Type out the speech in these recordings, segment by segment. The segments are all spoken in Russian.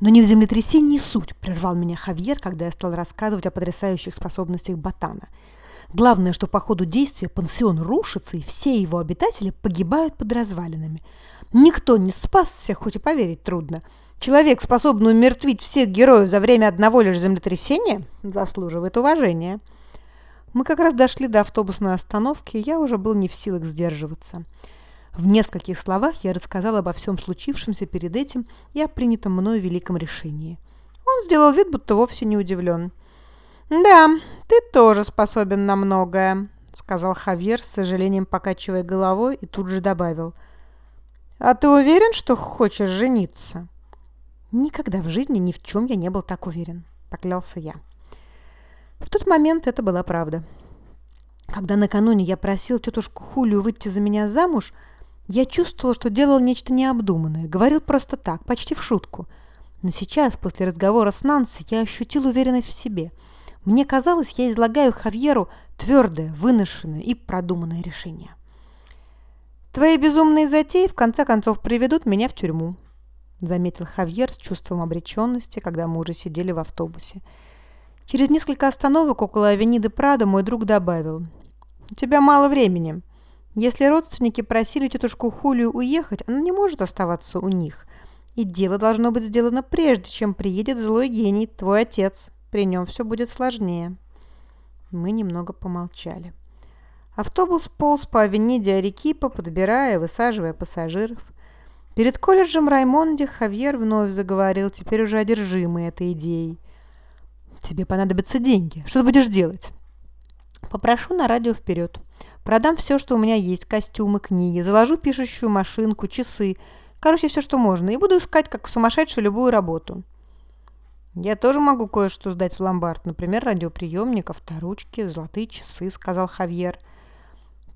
Но не в землетрясении суть, прервал меня Хавьер, когда я стал рассказывать о потрясающих способностях ботана. Главное, что по ходу действия пансион рушится, и все его обитатели погибают под развалинами. Никто не спасся, хоть и поверить трудно. Человек, способный умертвить всех героев за время одного лишь землетрясения, заслуживает уважения. Мы как раз дошли до автобусной остановки, и я уже был не в силах сдерживаться. В нескольких словах я рассказал обо всем случившемся перед этим и о принятом мною великом решении. Он сделал вид, будто вовсе не удивлен. «Да, ты тоже способен на многое», — сказал Хавьер, с сожалением покачивая головой, и тут же добавил. «А ты уверен, что хочешь жениться?» «Никогда в жизни ни в чем я не был так уверен», — поклялся я. В тот момент это была правда. Когда накануне я просил тетушку Хулию выйти за меня замуж, я чувствовал, что делал нечто необдуманное, говорил просто так, почти в шутку. Но сейчас, после разговора с Нанси, я ощутил уверенность в себе. Мне казалось, я излагаю Хавьеру твердое, выношенное и продуманное решение. «Твои безумные затеи в конце концов приведут меня в тюрьму», заметил Хавьер с чувством обреченности, когда мы уже сидели в автобусе. Через несколько остановок около Авениды Прада мой друг добавил. «У тебя мало времени. Если родственники просили тетушку Хулию уехать, она не может оставаться у них. И дело должно быть сделано прежде, чем приедет злой гений, твой отец. При нем все будет сложнее. Мы немного помолчали. Автобус полз по авениде Арекипа, подбирая, высаживая пассажиров. Перед колледжем Раймонде Хавьер вновь заговорил, теперь уже одержимый этой идеей. «Тебе понадобятся деньги. Что ты будешь делать?» «Попрошу на радио вперед. Продам все, что у меня есть, костюмы, книги, заложу пишущую машинку, часы, короче, все, что можно, и буду искать, как сумасшедший, любую работу. Я тоже могу кое-что сдать в ломбард, например, радиоприемник, авторучки, золотые часы, сказал Хавьер.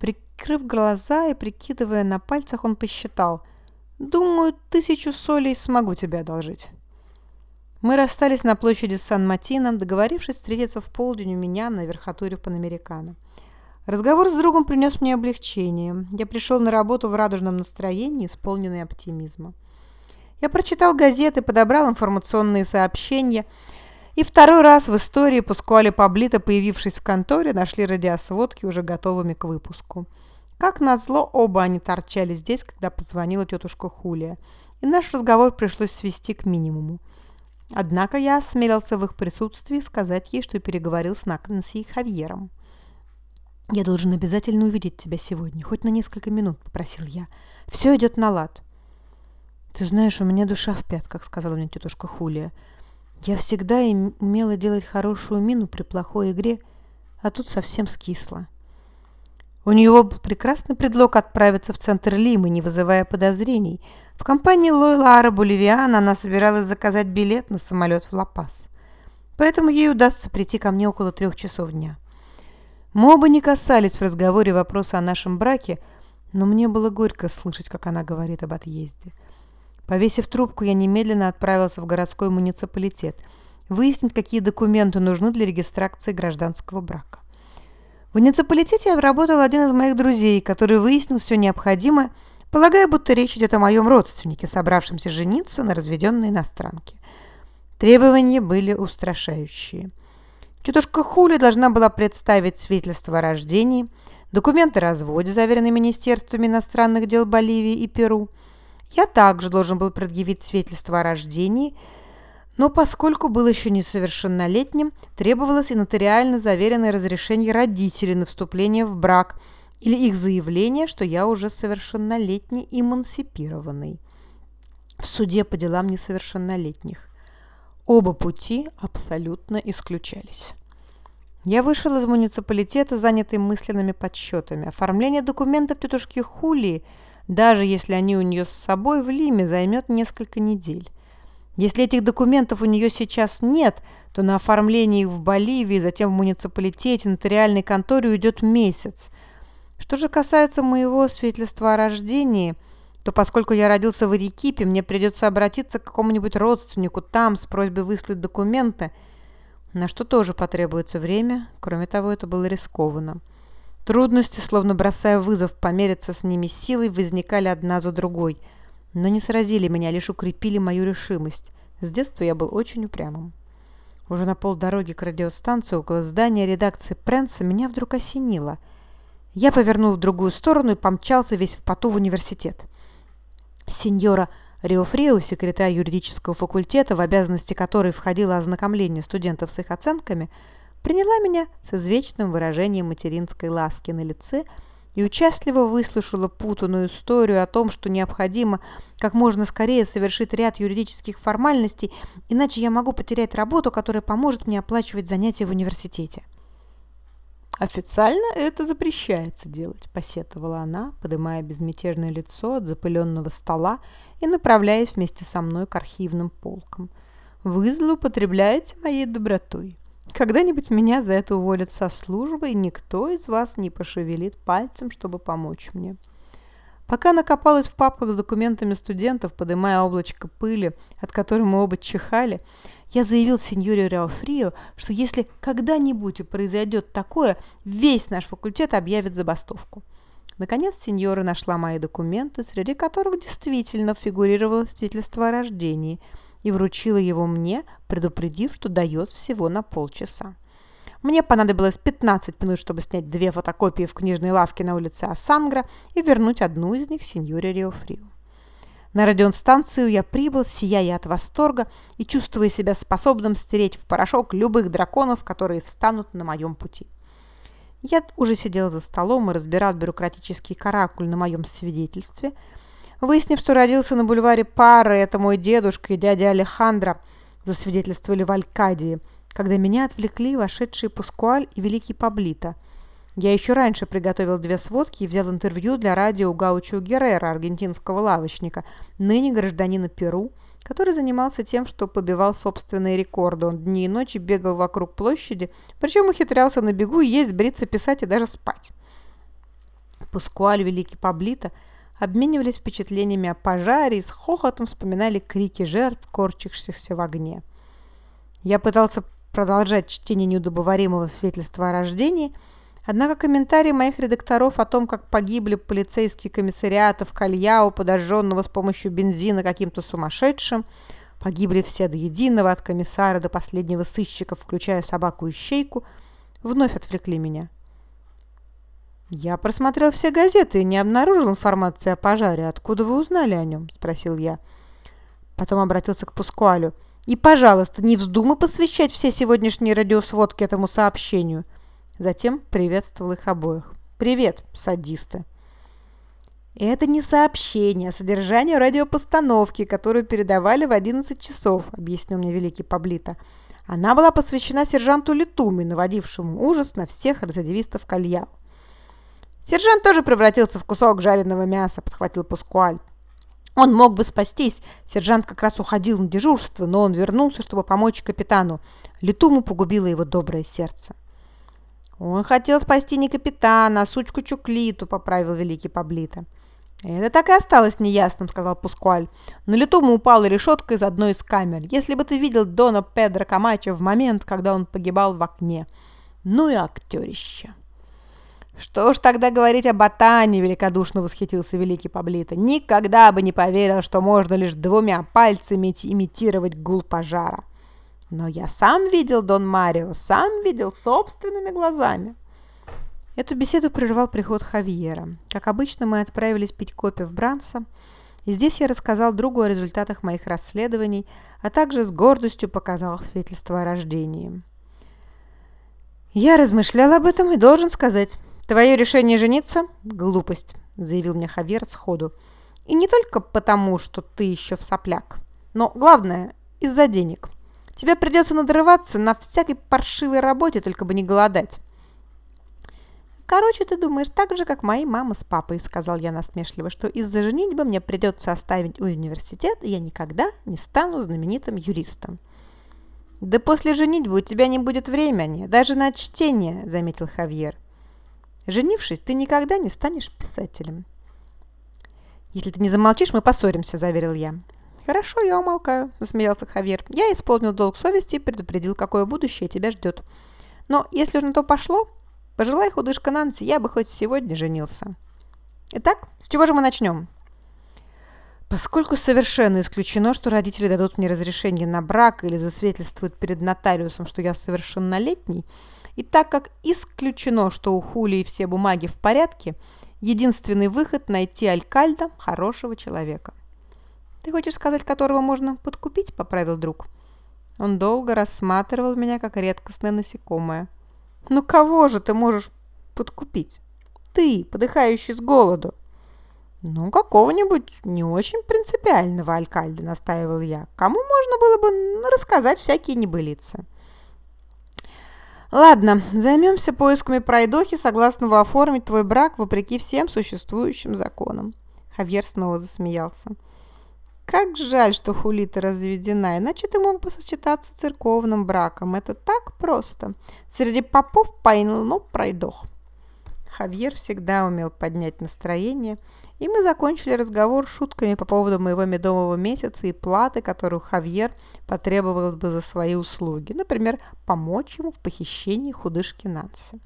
Прикрыв глаза и прикидывая на пальцах, он посчитал. Думаю, тысячу солей смогу тебе одолжить. Мы расстались на площади Сан-Матино, договорившись встретиться в полдень у меня на верхотуре Панамерикана. Разговор с другом принес мне облегчение. Я пришел на работу в радужном настроении, исполненный оптимизма. Я прочитал газеты, подобрал информационные сообщения, и второй раз в истории Пускуале Паблита, появившись в конторе, нашли радиосводки уже готовыми к выпуску. Как назло, оба они торчали здесь, когда позвонила тетушка Хулия, и наш разговор пришлось свести к минимуму. Однако я осмелился в их присутствии сказать ей, что переговорил с Накнесси и Хавьером. «Я должен обязательно увидеть тебя сегодня, хоть на несколько минут», — попросил я. «Все идет на лад». «Ты знаешь, у меня душа в пятках», — сказала мне тетушка Хулия. «Я всегда умела делать хорошую мину при плохой игре, а тут совсем скисла». У него был прекрасный предлог отправиться в центр Лимы, не вызывая подозрений. В компании Лойла Ара Боливиана она собиралась заказать билет на самолет в Ла-Пас. Поэтому ей удастся прийти ко мне около трех часов дня. Мы оба не касались в разговоре вопроса о нашем браке, но мне было горько слышать, как она говорит об отъезде. Повесив трубку, я немедленно отправился в городской муниципалитет, выяснить, какие документы нужны для регистрации гражданского брака. В муниципалитете работал один из моих друзей, который выяснил все необходимое, полагая, будто речь идет о моем родственнике, собравшемся жениться на разведенной иностранке. Требования были устрашающие – Тетушка Хули должна была представить свидетельство о рождении, документы о разводе, заверенные Министерствами иностранных дел Боливии и Перу. Я также должен был предъявить свидетельство о рождении, но поскольку был еще несовершеннолетним, требовалось и нотариально заверенное разрешение родителей на вступление в брак или их заявление, что я уже совершеннолетний эмансипированный. В суде по делам несовершеннолетних. Оба пути абсолютно исключались. Я вышел из муниципалитета, занятый мысленными подсчетами. Оформление документов тетушки Хулии, даже если они у нее с собой в Лиме, займет несколько недель. Если этих документов у нее сейчас нет, то на оформление их в Боливии, затем в муниципалитете, нотариальной конторе уйдет месяц. Что же касается моего свидетельства о рождении – то поскольку я родился в Арекипе, мне придется обратиться к какому-нибудь родственнику там с просьбой выслать документы, на что тоже потребуется время. Кроме того, это было рискованно. Трудности, словно бросая вызов помериться с ними силой, возникали одна за другой, но не сразили меня, лишь укрепили мою решимость. С детства я был очень упрямым. Уже на полдороги к радиостанции около здания редакции Пренса меня вдруг осенило. Я повернул в другую сторону и помчался весь в поту в университет. Сеньора Риофрио, секретарь юридического факультета, в обязанности которой входило ознакомление студентов с их оценками, приняла меня с извечным выражением материнской ласки на лице и участливо выслушала путанную историю о том, что необходимо как можно скорее совершить ряд юридических формальностей, иначе я могу потерять работу, которая поможет мне оплачивать занятия в университете. «Официально это запрещается делать», – посетовала она, поднимая безмятежное лицо от запыленного стола и направляясь вместе со мной к архивным полкам. «Вы злоупотребляете моей добротой. Когда-нибудь меня за это уволят со службы, и никто из вас не пошевелит пальцем, чтобы помочь мне». Пока накопалась в папках с документами студентов, поднимая облачко пыли, от которой мы оба чихали, я заявил сеньоре Реофрио, что если когда-нибудь произойдет такое, весь наш факультет объявит забастовку. Наконец сеньора нашла мои документы, среди которых действительно фигурировало свидетельство о рождении, и вручила его мне, предупредив, что дает всего на полчаса. Мне понадобилось 15 минут, чтобы снять две фотокопии в книжной лавке на улице Асангра и вернуть одну из них сеньоре Риофрио. На радиостанцию я прибыл, сияя от восторга и чувствуя себя способным стереть в порошок любых драконов, которые встанут на моем пути. Я уже сидел за столом и разбирал бюрократический каракуль на моем свидетельстве. Выяснив, что родился на бульваре Пары, это мой дедушка и дядя Алехандро засвидетельствовали в Алькадии, когда меня отвлекли вошедшие Пускуаль и Великий Паблита – я еще раньше приготовил две сводки и взял интервью для радио Гаучо Геррера, аргентинского лавочника, ныне гражданина Перу, который занимался тем, что побивал собственные рекорды. Он дни и ночи бегал вокруг площади, причем ухитрялся на бегу есть, бриться, писать и даже спать. Пускуаль, Великий Паблита обменивались впечатлениями о пожаре и с хохотом вспоминали крики жертв, корчившихся в огне. Я пытался продолжать чтение неудобоваримого свидетельства о рождении – Однако комментарии моих редакторов о том, как погибли полицейские комиссариаты в Кальяо, подожженного с помощью бензина каким-то сумасшедшим, погибли все до единого, от комиссара до последнего сыщика, включая собаку и щейку, вновь отвлекли меня. «Я просмотрел все газеты и не обнаружил информации о пожаре. Откуда вы узнали о нем?» – спросил я. Потом обратился к Пускуалю. «И, пожалуйста, не вздумай посвящать все сегодняшние радиосводки этому сообщению». Затем приветствовал их обоих. «Привет, садисты!» «Это не сообщение, а содержание радиопостановки, которую передавали в 11 часов», — объяснил мне великий Паблита. Она была посвящена сержанту Литуми, наводившему ужас на всех рецидивистов Кальяу. «Сержант тоже превратился в кусок жареного мяса», — подхватил Пускуаль. Он мог бы спастись. Сержант как раз уходил на дежурство, но он вернулся, чтобы помочь капитану. Летуму погубило его доброе сердце. «Он хотел спасти не капитана, а сучку Чуклиту», — поправил великий Паблита. «Это так и осталось неясным», — сказал Пускуаль. «На лету мы упала решетка из одной из камер. Если бы ты видел Дона Педро Камачо в момент, когда он погибал в окне. Ну и актерище». «Что ж тогда говорить о ботане?» – великодушно восхитился великий Паблита. «Никогда бы не поверил, что можно лишь двумя пальцами имитировать гул пожара». Но я сам видел Дон Марио, сам видел собственными глазами. Эту беседу прервал приход Хавьера. Как обычно, мы отправились пить кофе в Бранса, и здесь я рассказал другу о результатах моих расследований, а также с гордостью показал свидетельство о рождении. «Я размышлял об этом и должен сказать, твое решение жениться – глупость», – заявил мне Хавьер сходу. «И не только потому, что ты еще в сопляк, но главное – из-за денег». Тебе придется надрываться на всякой паршивой работе, только бы не голодать. «Короче, ты думаешь так же, как мои мама с папой», — сказал я насмешливо, что из-за женитьбы мне придется оставить университет, и я никогда не стану знаменитым юристом. «Да после женитьбы у тебя не будет времени, даже на чтение», — заметил Хавьер. «Женившись, ты никогда не станешь писателем». «Если ты не замолчишь, мы поссоримся», — заверил я. «Хорошо, я умолкаю», – засмеялся Хавьер. «Я исполнил долг совести и предупредил, какое будущее тебя ждет. Но если на то пошло, пожелай, худышка Нанси, я бы хоть сегодня женился». Итак, с чего же мы начнем?» Поскольку совершенно исключено, что родители дадут мне разрешение на брак или засвидетельствуют перед нотариусом, что я совершеннолетний, и так как исключено, что у Хулии все бумаги в порядке, единственный выход – найти алькальда, хорошего человека. «Ты хочешь сказать, которого можно подкупить?» – поправил друг. Он долго рассматривал меня, как редкостное насекомое. «Ну кого же ты можешь подкупить? Ты, подыхающий с голоду!» «Ну, какого-нибудь не очень принципиального алькальда», — настаивал я. «Кому можно было бы рассказать всякие небылицы?» «Ладно, займемся поисками пройдохи, согласного оформить твой брак вопреки всем существующим законам». Хавьер снова засмеялся. «Как жаль, что Хулита разведена, иначе ты мог бы сочетаться церковным браком. Это так просто. Среди попов полно пройдох». Хавьер всегда умел поднять настроение, и мы закончили разговор шутками по поводу моего медового месяца и платы, которую Хавьер потребовал бы за свои услуги, например, помочь ему в похищении худышки Нанси.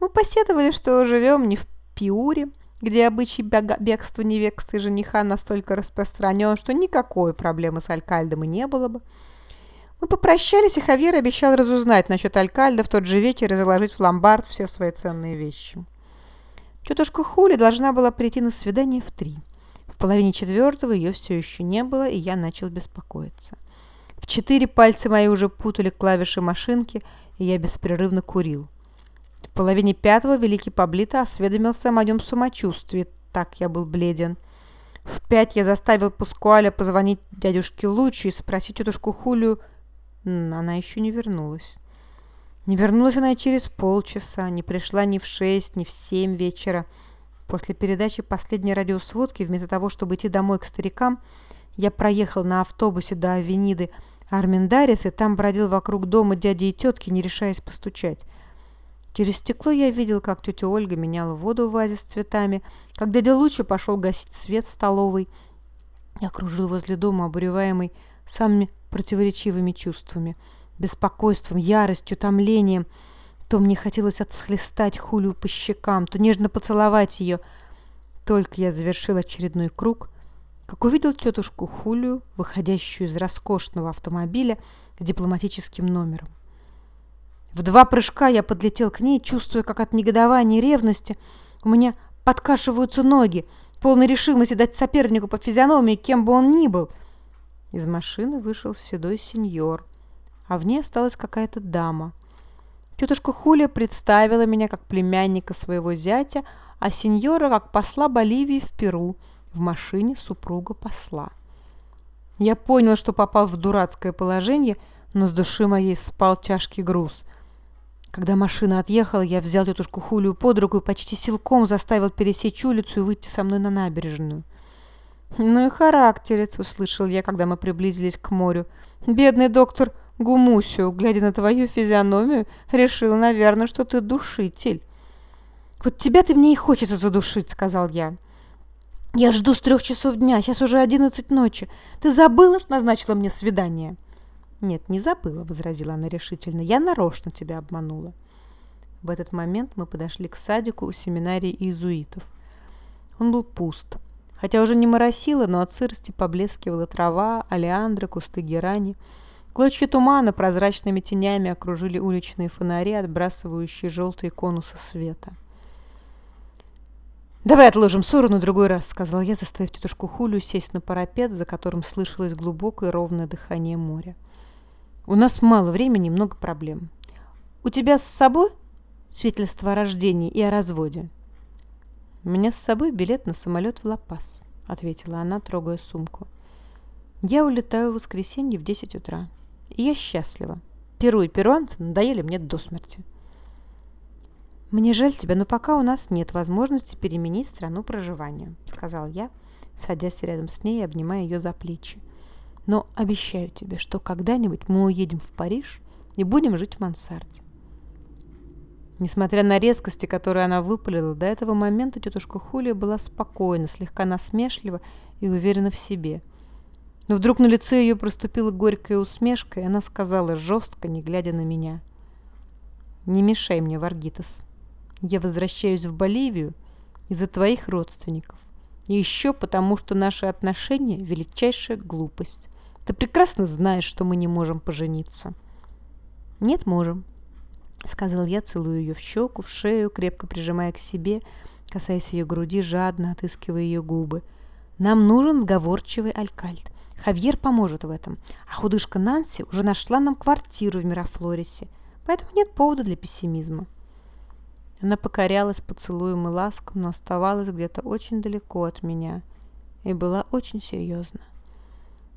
Мы посетовали, что живем не в Пиуре, где обычай бегства невесты жениха настолько распространен, что никакой проблемы с алькальдом и не было бы. Мы попрощались, и Хавьер обещал разузнать насчет Алькальда в тот же вечер и заложить в ломбард все свои ценные вещи. Тетушка Хули должна была прийти на свидание в три. В половине четвертого ее все еще не было, и я начал беспокоиться. В четыре пальцы мои уже путали клавиши машинки, и я беспрерывно курил. В половине пятого Великий Паблито осведомился о моем самочувствии, так я был бледен. В пять я заставил Паскуаля позвонить дядюшке Лучи и спросить тетушку Хулию, она еще не вернулась. Не вернулась она через полчаса, не пришла ни в шесть, ни в семь вечера. После передачи последней радиосводки, вместо того, чтобы идти домой к старикам, я проехал на автобусе до Авениды Арминдарис и там бродил вокруг дома дяди и тетки, не решаясь постучать. Через стекло я видел, как тетя Ольга меняла воду в вазе с цветами, как дядя Луча пошел гасить свет в столовой. Я кружил возле дома, обуреваемый самыми противоречивыми чувствами. Беспокойством, яростью, томлением. То мне хотелось отсхлестать Хулю по щекам, то нежно поцеловать ее. Только я завершил очередной круг, как увидел тетушку Хулию, выходящую из роскошного автомобиля с дипломатическим номером. В два прыжка я подлетел к ней, чувствуя, как от негодования и ревности у меня подкашиваются ноги, полной решимости дать сопернику по физиономии, кем бы он ни был — из машины вышел седой сеньор, а в ней осталась какая-то дама. Тетушка Хуля представила меня как племянника своего зятя, а сеньора как посла Боливии в Перу в машине супруга посла. Я понял, что попал в дурацкое положение, но с души моей спал тяжкий груз. Когда машина отъехала, я взял тетушку Хулию под руку и почти силком заставил пересечь улицу и выйти со мной на набережную. «Ну и характерец», — услышал я, когда мы приблизились к морю. «Бедный доктор Гумусио, глядя на твою физиономию, решил, наверное, что ты душитель». «Вот тебя ты мне и хочется задушить», — сказал я. «Я жду с трех часов дня, сейчас уже одиннадцать ночи. Ты забыла, что назначила мне свидание?» «Нет, не забыла», — возразила она решительно. «Я нарочно тебя обманула». В этот момент мы подошли к садику у семинарии иезуитов. Он был пуст. Хотя уже не моросило, но от сырости поблескивала трава, алиандры, кусты герани. Клочья тумана прозрачными тенями окружили уличные фонари, отбрасывающие желтые конусы света. «Давай отложим ссору на другой раз», — сказал я, заставив тетушку Хулю сесть на парапет, за которым слышалось глубокое ровное дыхание моря. «У нас мало времени много проблем. У тебя с собой свидетельство о рождении и о разводе?» «У меня с собой билет на самолет в Ла-Пас», — ответила она, трогая сумку. «Я улетаю в воскресенье в 10 утра. И я счастлива. Перу и перуанцы надоели мне до смерти». «Мне жаль тебя, но пока у нас нет возможности переменить страну проживания», — сказал я, садясь рядом с ней и обнимая ее за плечи. «Но обещаю тебе, что когда-нибудь мы уедем в Париж и будем жить в мансарде. Несмотря на резкости, которые она выпалила, до этого момента тетушка Хулия была спокойна, слегка насмешлива и уверена в себе. Но вдруг на лице ее проступила горькая усмешка, и она сказала жестко, не глядя на меня. «Не мешай мне, Варгитас. Я возвращаюсь в Боливию из-за твоих родственников. И еще потому, что наши отношения – величайшая глупость. Ты прекрасно знаешь, что мы не можем пожениться. Нет, можем, сказал я, целуя ее в щеку, в шею, крепко прижимая к себе, касаясь ее груди, жадно отыскивая ее губы. Нам нужен сговорчивый алькальт. Хавьер поможет в этом. А худышка Нанси уже нашла нам квартиру в Мирафлорисе, поэтому нет повода для пессимизма. Она покорялась поцелуем и ласком, но оставалась где-то очень далеко от меня и была очень серьезна.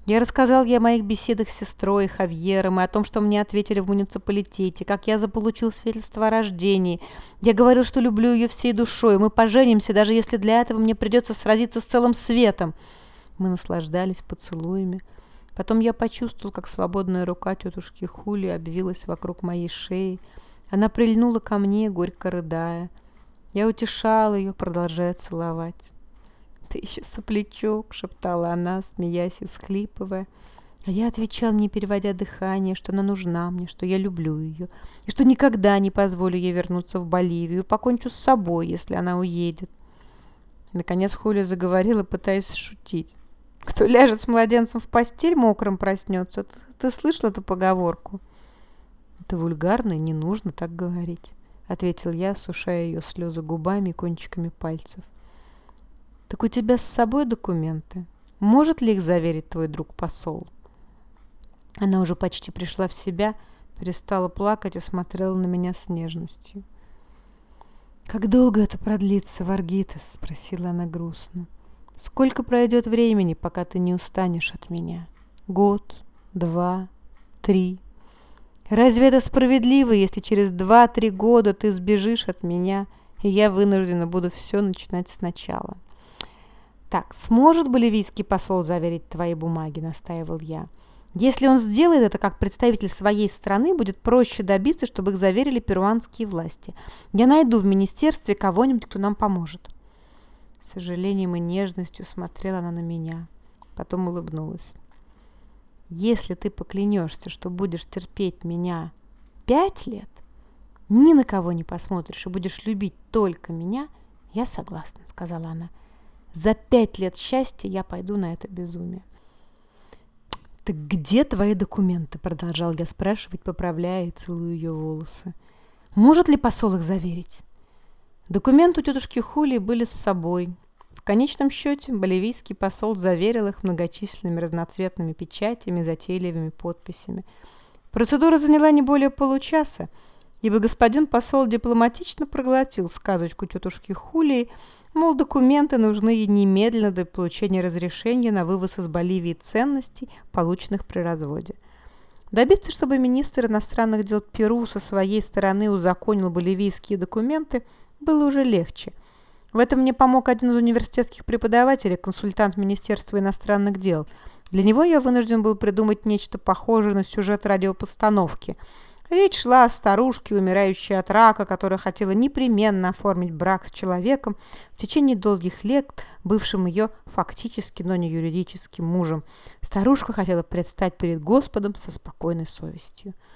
Я рассказал ей о моих беседах с сестрой Хавьером и о том, что мне ответили в муниципалитете, как я заполучил свидетельство о рождении. Я говорил, что люблю ее всей душой, мы поженимся, даже если для этого мне придется сразиться с целым светом. Мы наслаждались поцелуями. Потом я почувствовал, как свободная рука тетушки Хули обвилась вокруг моей шеи. Она прильнула ко мне, горько рыдая. Я утешал ее, продолжая целовать. «Ты еще соплячок», — шептала она, смеясь и всхлипывая. А я отвечал, не переводя дыхание, что она нужна мне, что я люблю ее, и что никогда не позволю ей вернуться в Боливию, покончу с собой, если она уедет. Наконец Хуля заговорила, пытаясь шутить. «Кто ляжет с младенцем в постель, мокрым проснется. Ты, ты слышал эту поговорку?» «Это вульгарно не нужно так говорить», — ответил я, сушая ее слезы губами и кончиками пальцев. Так у тебя с собой документы? Может ли их заверить твой друг-посол? Она уже почти пришла в себя, перестала плакать и смотрела на меня с нежностью. «Как долго это продлится, Варгитас?» — спросила она грустно. «Сколько пройдет времени, пока ты не устанешь от меня? Год? Два? Три? Разве это справедливо, если через два-три года ты сбежишь от меня, и я вынуждена буду все начинать сначала?» «Так, сможет боливийский посол заверить твои бумаги?» – настаивал я. «Если он сделает это как представитель своей страны, будет проще добиться, чтобы их заверили перуанские власти. Я найду в министерстве кого-нибудь, кто нам поможет». С сожалением и нежностью смотрела она на меня. Потом улыбнулась. «Если ты поклянешься, что будешь терпеть меня пять лет, ни на кого не посмотришь и будешь любить только меня, я согласна», — сказала она. — за пять лет счастья я пойду на это безумие. «Так где твои документы?» – продолжал я спрашивать, поправляя и целуя ее волосы. «Может ли посол их заверить?» Документы у тетушки Хули были с собой. В конечном счете боливийский посол заверил их многочисленными разноцветными печатями, затейливыми подписями. Процедура заняла не более получаса, ибо господин посол дипломатично проглотил сказочку тетушки Хулии Мол, документы нужны немедленно до получения разрешения на вывоз из Боливии ценностей, полученных при разводе. Добиться, чтобы министр иностранных дел Перу со своей стороны узаконил боливийские документы, было уже легче. В этом мне помог один из университетских преподавателей, консультант Министерства иностранных дел. Для него я вынужден был придумать нечто похожее на сюжет радиопостановки – Речь шла о старушке, умирающей от рака, которая хотела непременно оформить брак с человеком в течение долгих лет, бывшим ее фактически, но не юридическим мужем. Старушка хотела предстать перед Господом со спокойной совестью.